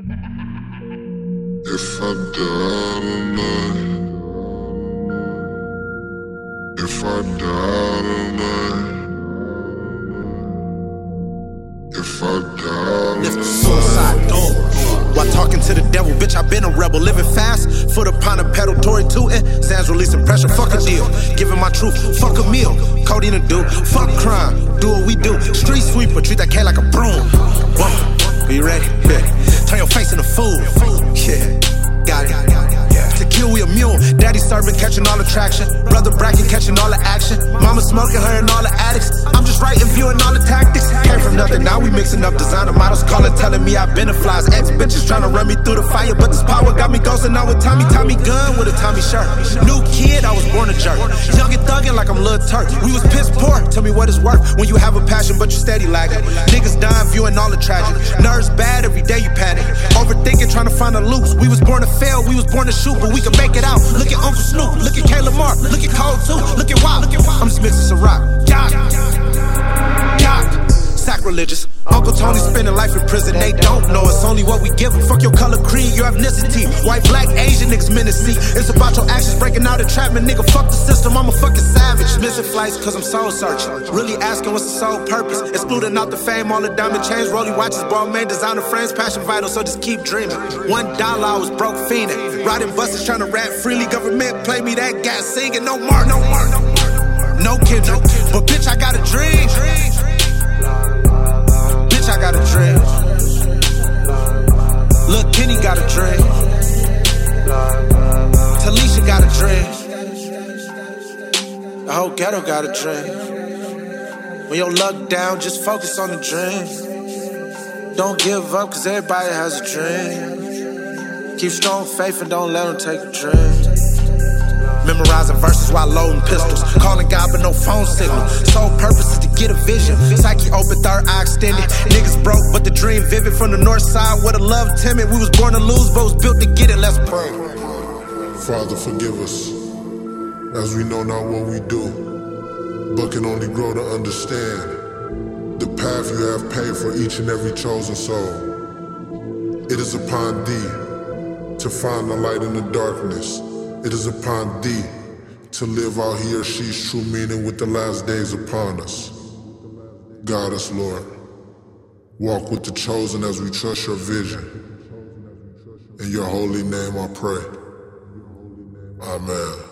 If I die tonight, if I die tonight, if I die tonight, suicide door. While talking to the devil, bitch, I been a rebel. Living fast, foot upon a pedal, Tory tootin'. Eh? Sands releasing pressure, fuck a deal. Giving my truth, fuck a meal. Codeine a do, fuck crime, do what we do. Street sweeper, treat that cat like a broom. Serving, catching all attraction. Brother bracket, catching all the action. Mama smoking, her and all the addicts. I'm just writing, viewing all the tactics. Came from nothing, now we mixing up designer models. Calling, telling me I've been a flies. Ex bitches trying to run me through the fire, but this power got me ghosting out with Tommy, Tommy gun with a Tommy shirt. New kid, I was born a jerk. Young and thuggin' like I'm Lil Turk. We was piss poor, tell me what it's worth when you have a passion, but you steady lagging. Niggas dying, viewing all the tragic. Nerves bad, every day you panic. Overthinking, We was born to fail, we was born to shoot, but we can make it out. Look at Uncle Snoop, look at Kayla Mark, look sacrilegious. Uncle Tony spending life in prison, they don't know it's only what we give give 'em. Fuck your color, creed, your ethnicity. White, black, Asian niggas menacing. It's about your actions breaking out entrapment, nigga. Fuck the system, I'm a fucking savage. Missing flights cause I'm soul searching. Really asking what's the sole purpose. Excluding out the fame, all the diamond chains, rolling watches, ball man, designer friends, passion vital, so just keep dreaming. One dollar, I was broke fiending. Riding buses trying to rap freely. Government play me that gas singing. No more, no more, no more. No Kendrick, but bitch, I got a dream. Talisha got a dream. The whole ghetto got a dream. When your luck down, just focus on the dream. Don't give up, cause everybody has a dream. Keep strong faith and don't let them take a dream. Memorizing verses while loading pistols. But no phone signal. Sole purpose is to get a vision. Psyche open, third eye extended. Niggas broke, but the dream vivid from the north side. Where the love timid. We was born to lose, but was built to get it. Let's pray. Father, forgive us, as we know not what we do, but can only grow to understand the path you have paved for each and every chosen soul. It is upon thee to find the light in the darkness. It is upon thee to live out he or she's true meaning with the last days upon us. Guide us, Lord. Walk with the chosen as we trust your vision. In your holy name I pray. Amen.